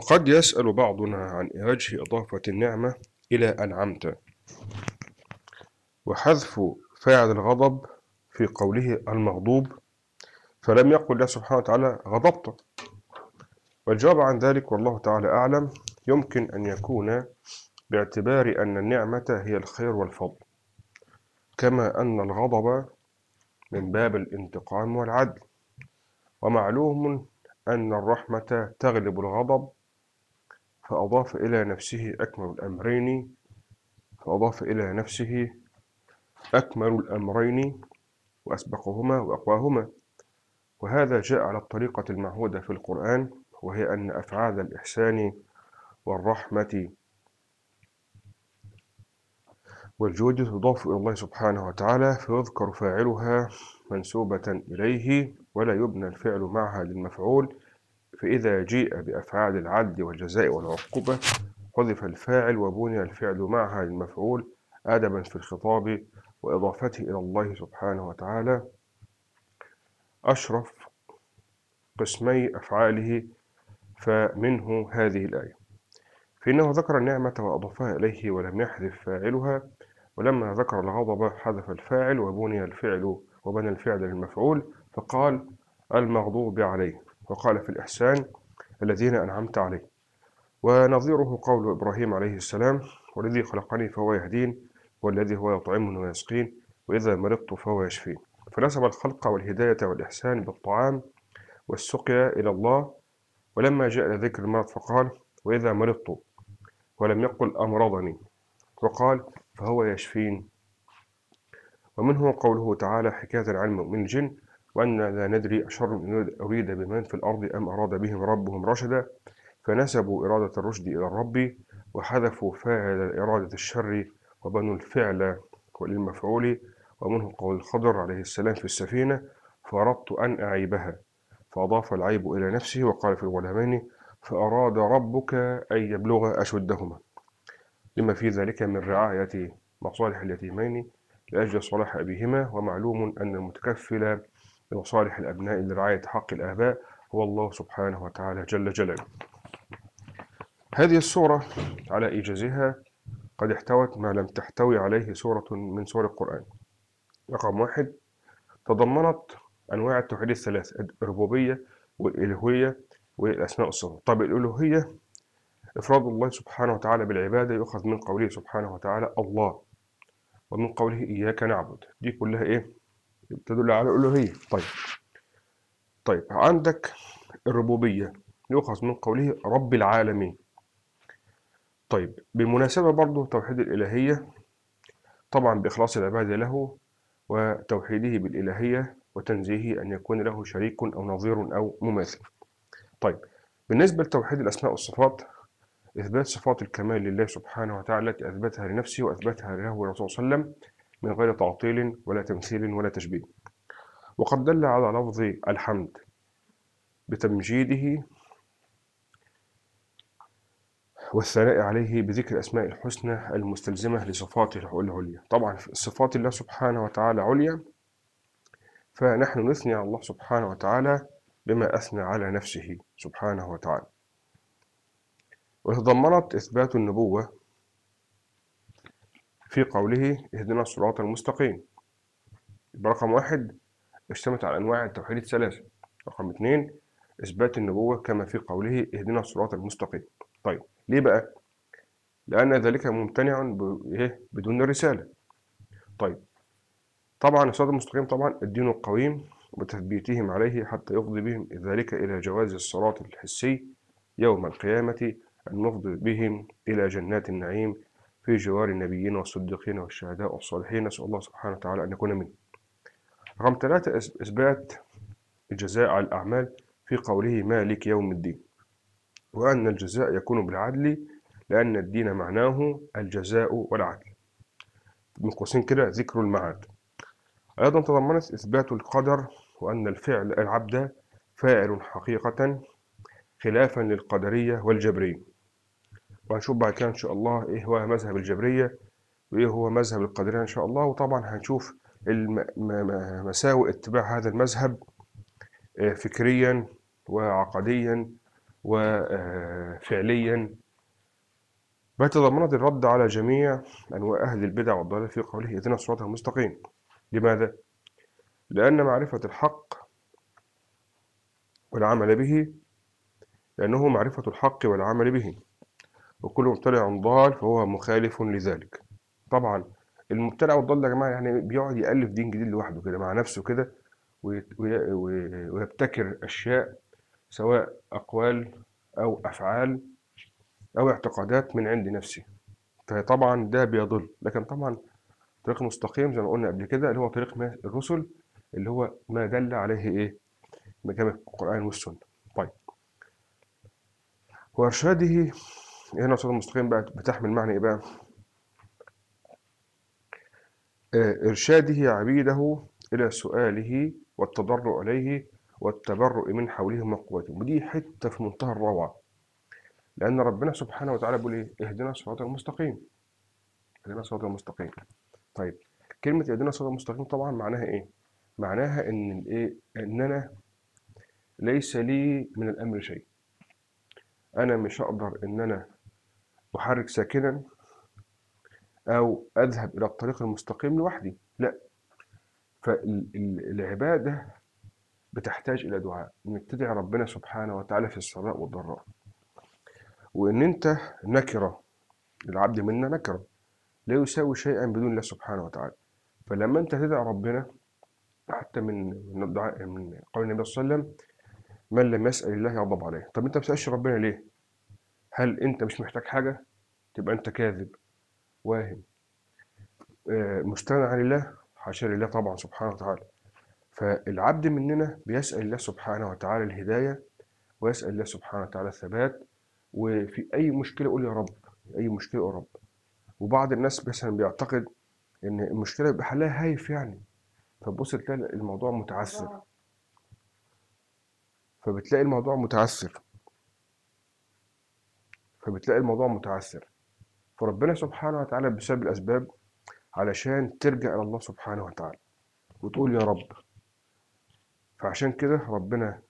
وقد يسأل بعضنا عن وجه إضافة النعمة إلى أنعمت وحذف فاعل الغضب في قوله المغضوب فلم يقل الله سبحانه وتعالى غضبت. والجواب عن ذلك والله تعالى أعلم يمكن أن يكون باعتبار أن النعمة هي الخير والفضل. كما أن الغضب من باب الانتقام والعدل. ومعلوم أن الرحمة تغلب الغضب فأضاف إلى نفسه أكمل الأمرين. فأضاف إلى نفسه أكمل الأمرين وأسبقهما وأقواهما. وهذا جاء على الطريقة المعهودة في القرآن وهي أن أفعال الإحسان والرحمة والجود تضاف إلى الله سبحانه وتعالى فيذكر فاعلها منسوبة إليه ولا يبنى الفعل معها للمفعول. فإذا جيء بأفعال العدل والجزاء والعقوبة حذف الفاعل وبني الفعل معها للمفعول أدبا في الخطاب وإضافته إلى الله سبحانه وتعالى. أشرف قسمي أفعاله فمنه هذه الآية. فإنه ذكر النعمة وأضافها إليه ولم يحذف فاعلها ولما ذكر الغضب حذف الفاعل وبني الفعل وبنى الفعل للمفعول فقال المغضوب عليه. وقال في الإحسان الذين أنعمت عليه. ونظيره قول إبراهيم عليه السلام والذي خلقني فهو يهدين والذي هو يطعمني ويسقين وإذا مرضت فهو يشفين. فنسب الخلق والهداية والإحسان بالطعام والسقيا إلى الله. ولما جاء ذكر المرض فقال وإذا مرضت ولم يقل أمرضني. وقال فهو يشفين. ومنه قوله تعالى حكاية عن من الجن وأن لا ندري أشر أريد بمن في الأرض أم أراد بهم ربهم رشدا. فنسبوا إرادة الرشد إلى الرب وحذفوا فاعل إرادة الشر وبنوا الفعل وللمفعول ومنه قول الخضر عليه السلام في السفينة فأردت أن أعيبها. فأضاف العيب إلى نفسه وقال في الغلامين فأراد ربك أن يبلغ أشدهما. لما في ذلك من رعاية مصالح اليتيمين لأجل صلاح أبيهما ومعلوم أن المتكفل بمصالح الأبناء لرعاية حق الآباء هو الله سبحانه وتعالى جل جلاله. هذه السورة على إيجازها قد احتوت ما لم تحتوي عليه سورة من سور القرآن. رقم واحد تضمنت أنواع التوحيد الثلاث الربوبية والإلهية والأسماء والصفات طب الألوهية إفراد الله سبحانه وتعالى بالعبادة يؤخذ من قوله سبحانه وتعالى الله ومن قوله إياك نعبد. دي كلها إيه؟ تدل على الألوهية. طيب. طيب عندك الربوبية. يؤخذ من قوله رب العالمين. طيب بالمناسبة برضه توحيد الإلهية طبعا بإخلاص العبادة له وتوحيده بالإلهية وتنزيهه أن يكون له شريك أو نظير أو مماثل. طيب بالنسبة لتوحيد الأسماء والصفات إثبات صفات الكمال لله سبحانه وتعالى التي أثبتها لنفسه وأثبتها له الرسول صلى الله عليه وسلم من غير تعطيل ولا تمثيل ولا تشبيه. وقد دل على لفظ الحمد بتمجيده والثناء عليه بذكر الأسماء الحسنى المستلزمة لصفاته العليا. طبعا صفات الله سبحانه وتعالى عليا فنحن نثني على الله سبحانه وتعالى بما أثنى على نفسه سبحانه وتعالى. وتضمنت إثبات النبوة في قوله اهدنا الصراط المستقيم. رقم واحد اشتملت على أنواع التوحيد الثلاثة. رقم اثنين إثبات النبوة كما في قوله اهدنا الصراط المستقيم. طيب ليه بقى؟ لأن ذلك ممتنع بدون رسالة. طيب طبعا الصراط المستقيم طبعا الدين القويم وتثبيتهم عليه حتى يفضي بهم ذلك إلى جواز الصراط الحسي يوم القيامة المفضي بهم إلى جنات النعيم في جوار النبيين والصديقين والشهداء والصالحين نسأل الله سبحانه وتعالى أن يكون منه رقم ثلاثة إثبات الجزاء على الأعمال في قوله مالك يوم الدين. وأن الجزاء يكون بالعدل لأن الدين معناه الجزاء والعدل. من قوسين كده ذكر المعاد. أيضا تضمنت إثبات القدر وأن الفعل العبد فاعل حقيقة خلافا للقدرية والجبرية. وهنشوف بعد كده إن شاء الله إيه هو مذهب الجبرية وإيه هو مذهب القدرية إن شاء الله. وطبعا هنشوف مساوئ اتباع هذا المذهب فكريا وعقديا وفعليا بل تضمنت الرد على جميع أنواع أهل البدع والضلال في قوله اهدنا الصراط المستقيم. لماذا؟ لأن معرفة الحق والعمل به لأنه معرفة الحق والعمل به. وكل مبتدع ضال فهو مخالف لذلك. طبعا المبتدع والضال يا جماعة يعني بيقعد يألف دين جديد لوحده كده مع نفسه كده ويبتكر أشياء سواء أقوال أو أفعال أو اعتقادات من عند نفسه. فطبعا ده بيضل. لكن طبعا طريق مستقيم زي ما قلنا قبل كده اللي هو طريق الرسل اللي هو ما دل عليه إيه؟ كما القرآن والسنة. طيب. وإرشاده هنا الصراط المستقيم بقى بتحمل معنى إيه بقى؟ إرشاده عبيده إلى سؤاله والتضرع إليه والتبرؤ من حولهم وقوتهم ودي حتة في منتهى الروعة لأن ربنا سبحانه وتعالى بيقول إيه؟ اهدنا الصراط المستقيم اهدنا الصراط المستقيم طيب كلمة اهدنا الصراط المستقيم طبعا معناها إيه؟ معناها إن الإيه؟ إن أنا ليس لي من الأمر شيء أنا مش هقدر إن أنا أحرك ساكنا أو أذهب إلى الطريق المستقيم لوحدي. لا فالعبادة بتحتاج إلى دعاء. إنك تدعي ربنا سبحانه وتعالى في السراء والضراء. وإن أنت نكرة العبد منا نكرة لا يساوي شيئا بدون الله سبحانه وتعالى. فلما أنت تدعي ربنا حتى من من الدعاء من قول النبي صلى الله عليه وسلم من لم يسأل الله يغضب عليه. طب أنت ما بتسألش ربنا ليه؟ هل أنت مش محتاج حاجة؟ تبقى أنت كاذب واهم. آه، مستغنى عن الله حاشا لله طبعا سبحانه وتعالى. فالعبد مننا بيسأل الله سبحانه وتعالى الهداية ويسأل الله سبحانه وتعالى الثبات وفي أي مشكلة يقول يا رب أي مشكلة يا رب. وبعض الناس مثلا بيعتقد إن المشكلة يبقى حلها هايف يعني. فتبص تلاقي الموضوع متعسر. فبتلاقي الموضوع متعسر. فبتلاقي الموضوع متعسر. فربنا سبحانه وتعالى بسبب الأسباب علشان ترجع إلى الله سبحانه وتعالى وتقول يا رب. فعشان كده ربنا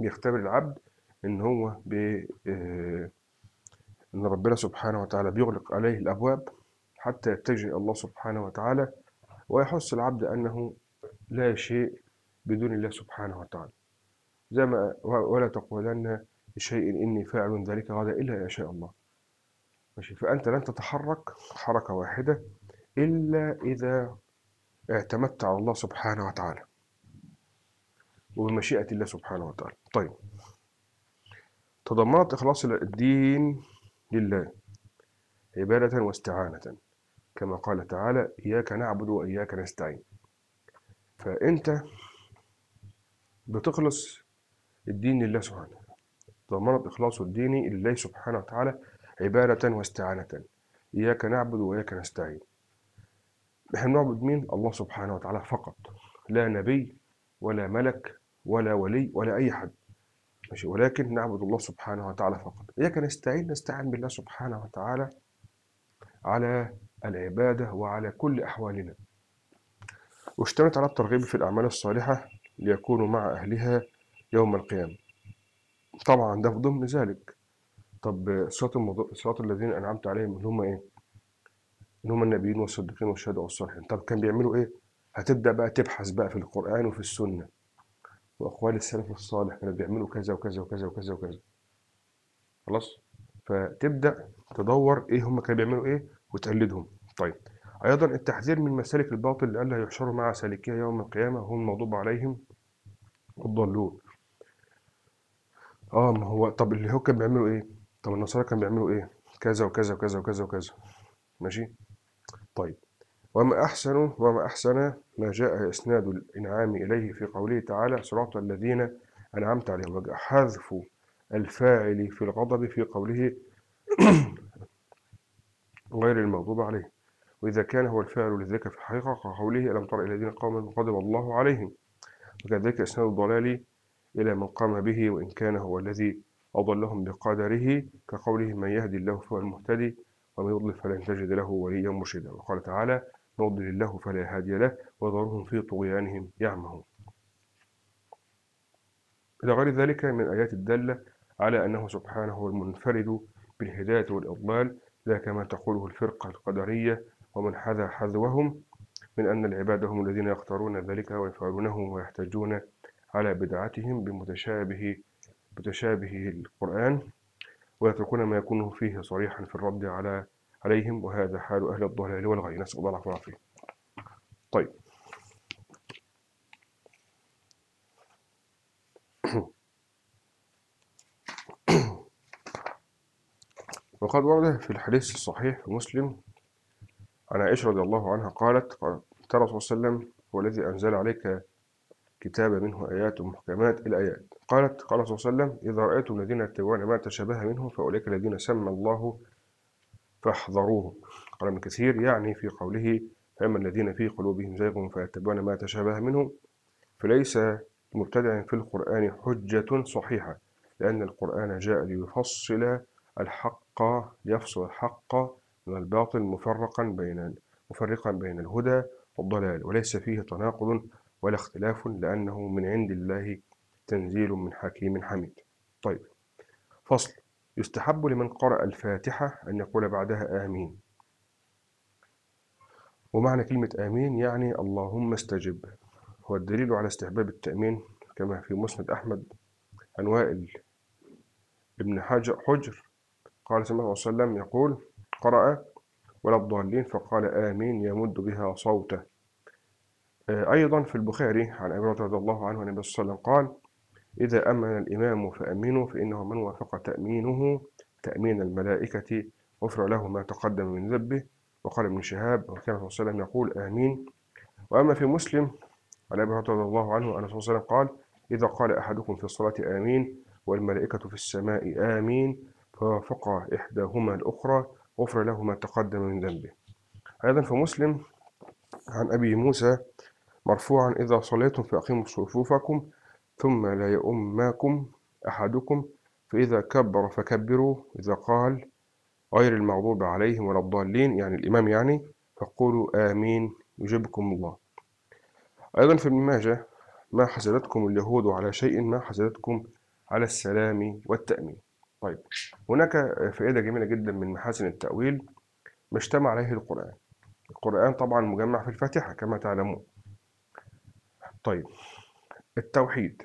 بيختبر العبد إن هو بي آه، إن ربنا سبحانه وتعالى بيغلق عليه الأبواب حتى يتجه إلى الله سبحانه وتعالى ويحس العبد أنه لا شيء بدون الله سبحانه وتعالى. زي ما ولا تقولن لشيء إني فاعل ذلك غدا إلا إن شاء الله. ماشي. فأنت لن تتحرك حركة واحدة إلا إذا اعتمدت على الله سبحانه وتعالى وبمشيئة الله سبحانه وتعالى. طيب. تضمنت إخلاص الدين لله عبادة واستعانة كما قال تعالى إياك نعبد وإياك نستعين فأنت بتخلص الدين لله سبحانه. تضمنت إخلاص الدين لله سبحانه وتعالى عبادة واستعانة. إياك نعبد وإياك نستعين. نحن نعبد مين؟ الله سبحانه وتعالى فقط. لا نبي ولا ملك ولا ولي ولا أي حد. ماشي. ولكن نعبد الله سبحانه وتعالى فقط. إياك نستعين نستعين بالله سبحانه وتعالى على العبادة وعلى كل أحوالنا. واشتملت على الترغيب في الأعمال الصالحة ليكونوا مع أهلها يوم القيامة. طبعا ده في ضمن ذلك. طب صراط المض... صراط الذين أنعمت عليهم اللي هم إيه؟ اللي هم النبيين والصديقين والشهداء والصالحين. طب كان بيعملوا إيه؟ هتبدأ بقى تبحث بقى في القرآن وفي السنة. وأقوال السلف الصالح كانوا بيعملوا كذا وكذا وكذا وكذا وكذا. خلاص؟ فتبدأ تدور إيه هم كانوا بيعملوا إيه؟ وتقلدهم. طيب. أيضا التحذير من مسالك الباطل لئلا يحشروا مع سالكيها يوم القيامة هم المغضوب عليهم الضالون آه ما هو طب اللي هو كان بيعملوا إيه؟ طب النصارى كانوا بيعملوا إيه؟ كذا وكذا وكذا وكذا وكذا. ماشي؟ طيب. وما أحسن وما أحسن ما جاء إسناد الإنعام إليه في قوله تعالى صراط الذين أنعمت عليهم. حذف الفاعل في الغضب في قوله غير المغضوب عليه. وإذا كان هو الفاعل لذلك في الحقيقة كقوله ألم تر إلى الذين قوما غضب الله عليهم؟ وكذلك إسناد الضلال إلى من قام به وإن كان هو الذي أضلهم بقدره كقوله من يهدي الله فهو المهتدي ومن يضلل فلن تجد له وليا مرشدا وقال تعالى يضلل الله فلا هادي له وذرهم في طغيانهم يعمهون إلى غير ذلك من الآيات الدالة على أنه سبحانه هو المنفرد بالهداية والإضلال لا كما تقوله الفرقة القدرية ومن حذا حذوهم من أن العباد هم الذين يختارون ذلك ويفعلونه ويحتجون على بدعتهم بمتشابه متشابه القرآن ويتركون ما يكون فيه صريحا في الرد على عليهم وهذا حال أهل الضلال والغي. نسأل الله العفو والعافية. طيب. وقد ورد في الحديث الصحيح في مسلم عن عائشة رضي الله عنها قالت قال الرسول صلى الله عليه وسلم هو الذي أنزل عليك كتاب منه آيات محكمات الآيات. قالت قال صلى الله عليه وسلم إذا رأيتم الذين يتبعون ما تشابه منه فأولئك الذين سمى الله فاحذروه. قال ابن كثير يعني في قوله فأما الذين في قلوبهم زيغ فيتبعون ما تشابه منه فليس مبتدع في القرآن حجة صحيحة لأن القرآن جاء ليفصل الحق يفصل الحق من الباطل مفرقا بين مفرقا بين الهدى والضلال وليس فيه تناقض ولا اختلاف لأنه من عند الله تنزيل من حكيم حميد. طيب فصل. يستحب لمن قرأ الفاتحة أن يقول بعدها آمين. ومعنى كلمة آمين يعني اللهم استجب. هو الدليل على استحباب التأمين كما في مسند أحمد عن وائل ابن حجر, حجر. قال صلى الله عليه وسلم يقول قرأ ولا الضالين فقال آمين يمد بها صوته. أيضا في البخاري عن أبي رضي الله عنه النبي صلى الله عليه وسلم قال إذا أمن الإمام فأمنوا فإنه من وافق تأمينه تأمين الملائكة غفر له ما تقدم من ذنبه. وقال ابن شهاب وكان صلى الله عليه وسلم يقول آمين. وأما في مسلم عن أبي رضي الله عنه أن صلى الله عليه وسلم قال إذا قال أحدكم في الصلاة آمين والملائكة في السماء آمين فوافق إحداهما الأخرى غفر له ما تقدم من ذنبه. أيضا في مسلم عن أبي موسى مرفوعا إذا صليتم فأقيموا صفوفكم ثم لا يؤمكم أحدكم فإذا كبر فكبروا إذا قال غير المغضوب عليهم ولا الضالين يعني الإمام يعني فقولوا آمين يجيبكم الله. أيضا في ابن ماجه ما حسدتكم اليهود على شيء ما حسدتكم على السلام والتأمين طيب هناك فائدة جميلة جدا من محاسن التأويل ما اجتمع عليه القرآن. القرآن طبعا مجمع في الفاتحة كما تعلمون. طيب التوحيد.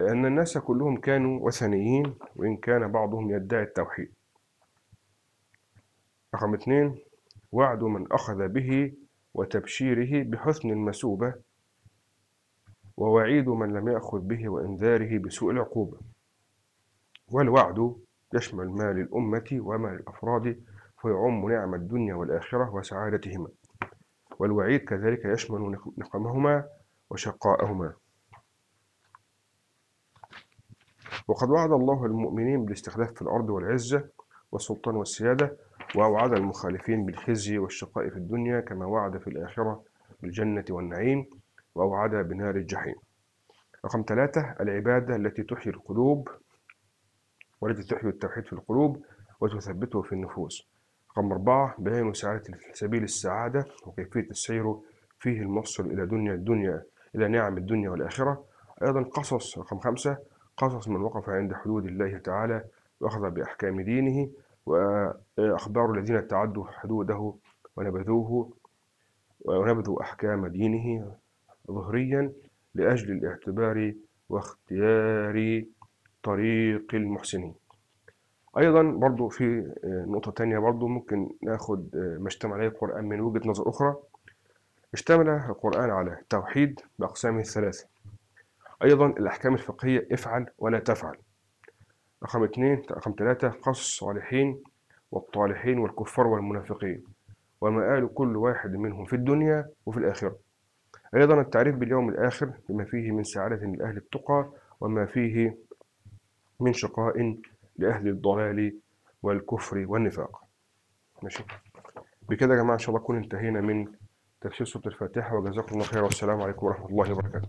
لأن الناس كلهم كانوا وثنيين وإن كان بعضهم يدعي التوحيد. رقم اثنين وعد من أخذ به وتبشيره بحسن المسوبة ووعيد من لم يأخذ به وإنذاره بسوء العقوبة. والوعد يشمل ما للأمة وما للأفراد فيعم نعم الدنيا والآخرة وسعادتهما. والوعيد كذلك يشمل نقمهما وشقاءهما. وقد وعد الله المؤمنين بالاستخلاف في الأرض والعزة والسلطان والسيادة ووعد المخالفين بالخزي والشقاء في الدنيا كما وعد في الآخرة بالجنة والنعيم وأوعد بنار الجحيم. رقم ثلاثة العبادة التي تحيي القلوب والتي تحيي التوحيد في القلوب وتثبته في النفوس. رقم أربعة بيان سعادة سبيل السعادة وكيفية السير فيه الموصل إلى دنيا الدنيا إلى نعم الدنيا والآخرة. أيضا قصص رقم خمسة قصص من وقف عند حدود الله تعالى وأخذ بأحكام دينه وأخبار الذين تعدوا حدوده ونبذوه ونبذوا أحكام دينه ظهريا لأجل الاعتبار واختيار طريق المحسنين. أيضا برضو في نقطة تانية برضو ممكن ناخد ما اشتمل عليه القرآن من وجهة نظر أخرى. اشتمل القرآن على التوحيد بأقسامه الثلاثة. أيضا الأحكام الفقهية افعل ولا تفعل. رقم اثنين رقم ثلاثة قص الصالحين والطالحين والكفار والمنافقين. ومآل كل واحد منهم في الدنيا وفي الآخرة. أيضا التعريف باليوم الآخر بما فيه من سعادة لأهل التقى وما فيه من شقاء لأهل الضلال والكفر والنفاق. ماشي؟ بكده يا جماعة إن شاء الله نكون انتهينا من تفسير سورة الفاتحة وجزاكم الله خير والسلام عليكم ورحمة الله وبركاته.